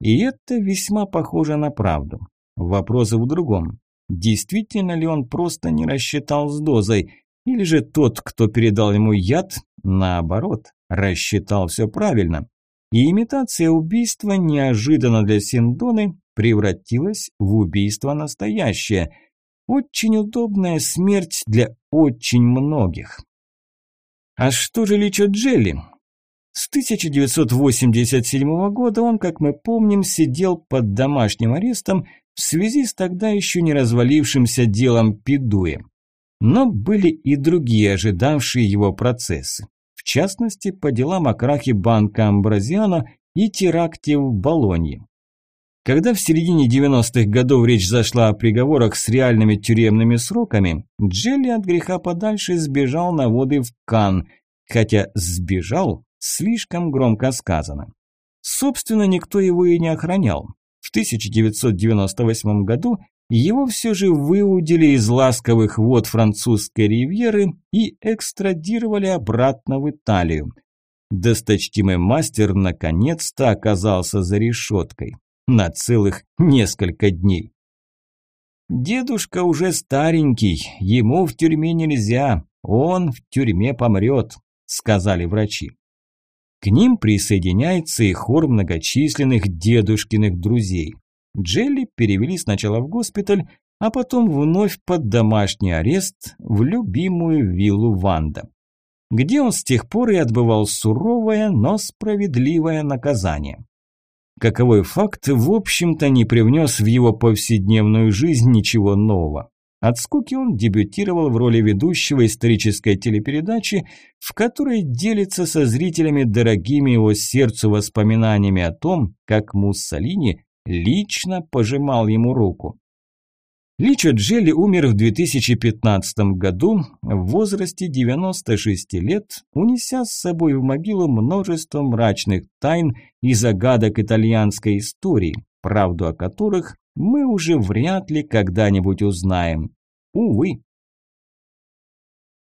И это весьма похоже на правду. Вопрос в другом. Действительно ли он просто не рассчитал с дозой, или же тот, кто передал ему яд, наоборот, рассчитал все правильно? И имитация убийства неожиданно для Синдоны превратилась в убийство настоящее. Очень удобная смерть для очень многих. А что же Личо Джелли? С 1987 года он, как мы помним, сидел под домашним арестом в связи с тогда еще не развалившимся делом Пидуя. Но были и другие ожидавшие его процессы в частности по делам о крахе банка Амбразиано и теракте в Болонье. Когда в середине 90-х годов речь зашла о приговорах с реальными тюремными сроками, Джелли от греха подальше сбежал на воды в Кан, хотя «сбежал» слишком громко сказано. Собственно, никто его и не охранял. В 1998 году его все же выудили из ласковых вод французской ривьеры и экстрадировали обратно в Италию. Досточтимый мастер наконец-то оказался за решеткой. На целых несколько дней. Дедушка уже старенький, ему в тюрьме нельзя, он в тюрьме помрет, сказали врачи. К ним присоединяется и хор многочисленных дедушкиных друзей. Джелли перевели сначала в госпиталь, а потом вновь под домашний арест в любимую виллу Ванда, где он с тех пор и отбывал суровое, но справедливое наказание. Каковой факт, в общем-то, не привнес в его повседневную жизнь ничего нового. От скуки он дебютировал в роли ведущего исторической телепередачи, в которой делится со зрителями дорогими его сердцу воспоминаниями о том, как Муссолини лично пожимал ему руку. Личо Джелли умер в 2015 году в возрасте 96 лет, унеся с собой в могилу множество мрачных тайн и загадок итальянской истории, правду о которых мы уже вряд ли когда-нибудь узнаем. Увы.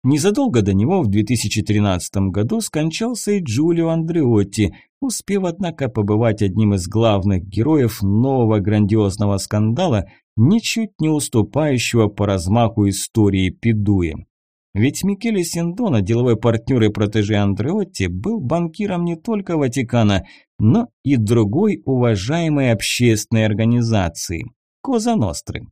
Незадолго до него, в 2013 году, скончался и Джулио Андреотти, успев, однако, побывать одним из главных героев нового грандиозного скандала, ничуть не уступающего по размаху истории Пидуи. Ведь Микеле Синдона, деловой партнер и протеже Андреотти, был банкиром не только Ватикана, но и другой уважаемой общественной организации – Коза Ностры.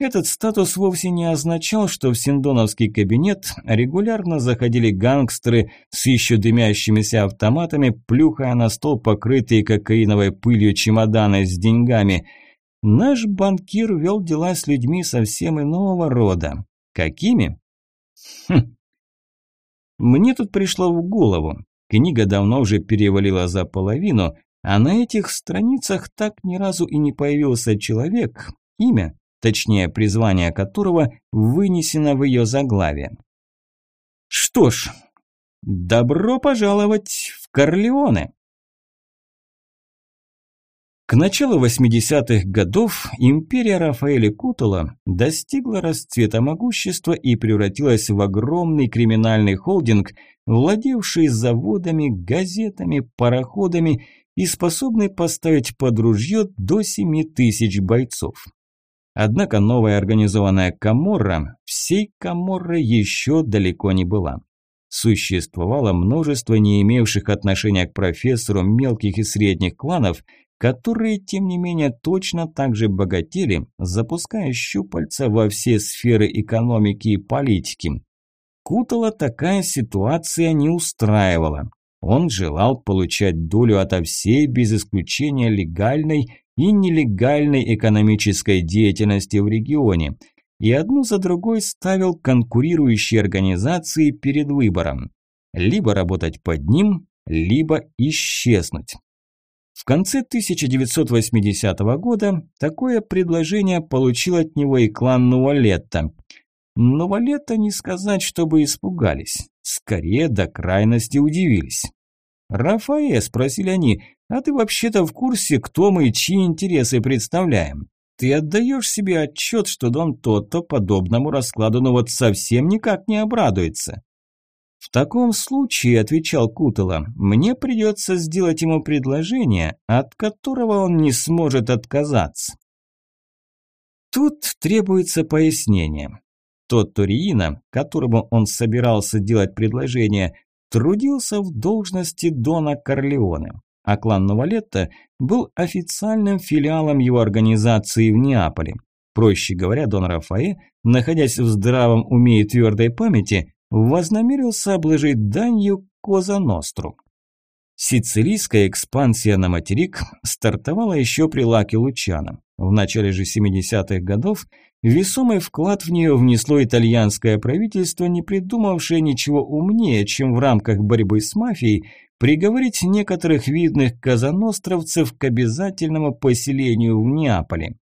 Этот статус вовсе не означал, что в синдоновский кабинет регулярно заходили гангстеры с еще дымящимися автоматами, плюхая на стол покрытые кокаиновой пылью чемоданы с деньгами. Наш банкир вел дела с людьми совсем иного рода. Какими? Хм. Мне тут пришло в голову. Книга давно уже перевалила за половину, а на этих страницах так ни разу и не появился человек, имя точнее призвание которого вынесено в ее заглавие. Что ж, добро пожаловать в Корлеоне! К началу 80-х годов империя Рафаэля Кутула достигла расцвета могущества и превратилась в огромный криминальный холдинг, владевший заводами, газетами, пароходами и способный поставить под ружье до 7 тысяч бойцов. Однако новая организованная Каморра всей Каморрой еще далеко не была. Существовало множество не имевших отношения к профессору мелких и средних кланов, которые, тем не менее, точно так же богатели, запуская щупальца во все сферы экономики и политики. Кутала такая ситуация не устраивала. Он желал получать долю ото всей, без исключения легальной и нелегальной экономической деятельности в регионе, и одну за другой ставил конкурирующие организации перед выбором. Либо работать под ним, либо исчезнуть. В конце 1980 года такое предложение получил от него и клан Нуалетта. Нуалетта не сказать, чтобы испугались, скорее до крайности удивились. «Рафаэ», – спросили они, – «а ты вообще-то в курсе, кто мы и чьи интересы представляем? Ты отдаешь себе отчет, что Дон Тотто подобному раскладу ну вот совсем никак не обрадуется?» «В таком случае», – отвечал Кутала, – «мне придется сделать ему предложение, от которого он не сможет отказаться». Тут требуется пояснение. Тот Ториина, которому он собирался делать предложение, трудился в должности Дона Корлеоне, а клан Новалетто был официальным филиалом его организации в Неаполе. Проще говоря, Дон Рафаэ, находясь в здравом уме и твердой памяти, вознамерился обложить данью Коза Ностру. Сицилийская экспансия на материк стартовала еще при Лаке Лучано. В начале же 70-х годов весомый вклад в нее внесло итальянское правительство, не придумавшее ничего умнее, чем в рамках борьбы с мафией приговорить некоторых видных казаностровцев к обязательному поселению в Неаполе.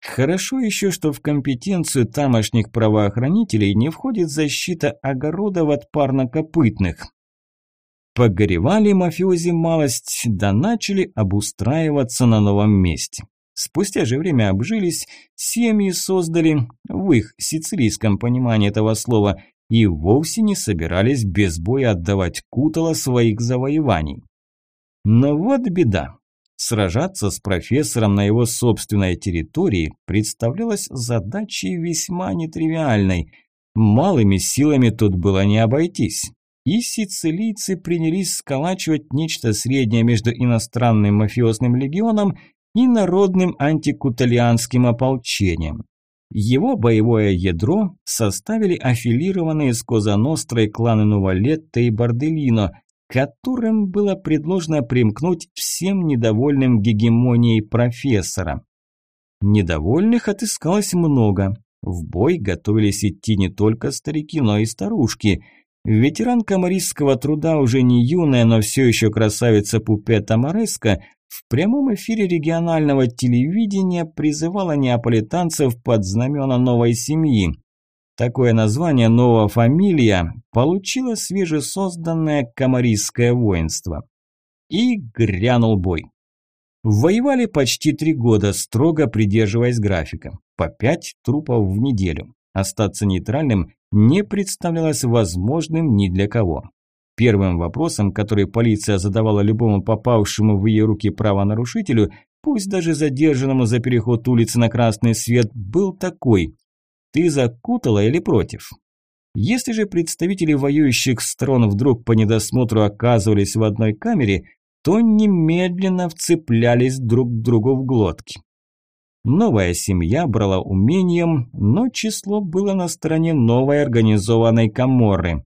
Хорошо еще, что в компетенцию тамошних правоохранителей не входит защита огородов от парнокопытных. Погоревали мафиози малость, да начали обустраиваться на новом месте. Спустя же время обжились, семьи создали, в их сицилийском понимании этого слова, и вовсе не собирались без боя отдавать Кутала своих завоеваний. Но вот беда. Сражаться с профессором на его собственной территории представлялось задачей весьма нетривиальной. Малыми силами тут было не обойтись. И сицилийцы принялись сколачивать нечто среднее между иностранным мафиозным легионом и народным антикуталианским ополчением. Его боевое ядро составили аффилированные с Козанострой кланы Нувалетта и Барделино, которым было предложено примкнуть всем недовольным гегемонией профессора. Недовольных отыскалось много. В бой готовились идти не только старики, но и старушки. Ветеранка марийского труда, уже не юная, но все еще красавица Пупета Мореско, в прямом эфире регионального телевидения призывала неаполитанцев под знамена новой семьи. Такое название «Новая фамилия» получило свежесозданное камарийское воинство. И грянул бой. Воевали почти три года, строго придерживаясь графика. По пять трупов в неделю. Остаться нейтральным не представлялось возможным ни для кого. Первым вопросом, который полиция задавала любому попавшему в ее руки правонарушителю, пусть даже задержанному за переход улицы на красный свет, был такой – ты закутала или против? Если же представители воюющих сторон вдруг по недосмотру оказывались в одной камере, то немедленно вцеплялись друг к другу в глотки. Новая семья брала умением, но число было на стороне новой организованной коморы.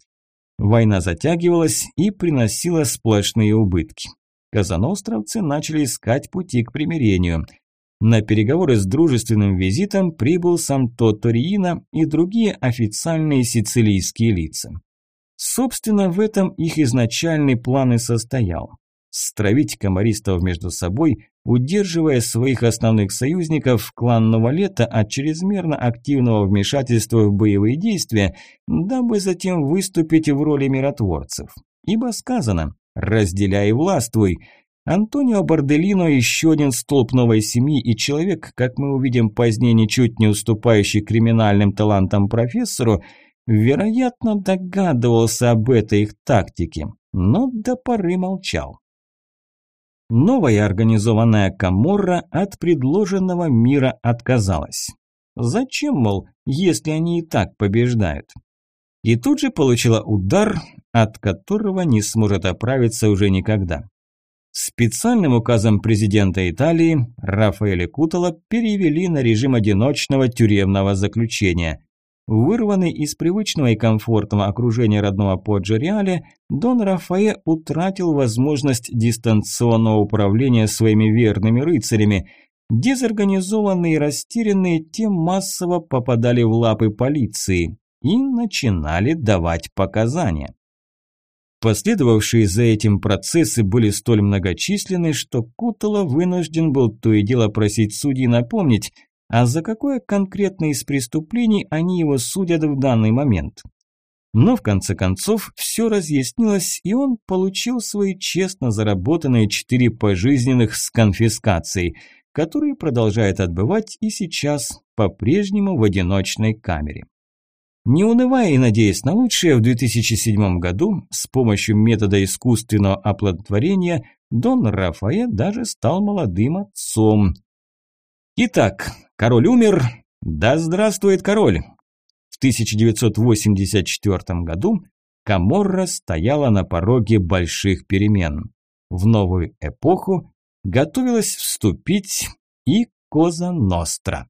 Война затягивалась и приносила сплошные убытки. Казаностровцы начали искать пути к примирению – на переговоры с дружественным визитом прибыл сам Тоториина и другие официальные сицилийские лица. Собственно, в этом их изначальный план и состоял. Стравить комаристов между собой, удерживая своих основных союзников клан Новолета от чрезмерно активного вмешательства в боевые действия, дабы затем выступить в роли миротворцев. Ибо сказано «разделяй властвуй», Антонио Борделино – еще один столб новой семьи и человек, как мы увидим позднее, ничуть не уступающий криминальным талантам профессору, вероятно, догадывался об этой их тактике, но до поры молчал. Новая организованная Каморра от предложенного мира отказалась. Зачем, мол, если они и так побеждают? И тут же получила удар, от которого не сможет оправиться уже никогда. Специальным указом президента Италии Рафаэля Кутала перевели на режим одиночного тюремного заключения. Вырванный из привычного и комфортного окружения родного Поджа-Реале, Дон Рафаэ утратил возможность дистанционного управления своими верными рыцарями. Дезорганизованные и растерянные тем массово попадали в лапы полиции и начинали давать показания. Последовавшие за этим процессы были столь многочисленны, что Кутала вынужден был то и дело просить судей напомнить, а за какое конкретно из преступлений они его судят в данный момент. Но в конце концов все разъяснилось, и он получил свои честно заработанные четыре пожизненных с конфискацией, которые продолжает отбывать и сейчас, по-прежнему в одиночной камере. Не унывая и надеясь на лучшее, в 2007 году с помощью метода искусственного оплодотворения Дон Рафаэ даже стал молодым отцом. Итак, король умер. Да здравствует король! В 1984 году Каморра стояла на пороге больших перемен. В новую эпоху готовилась вступить и Коза Ностра.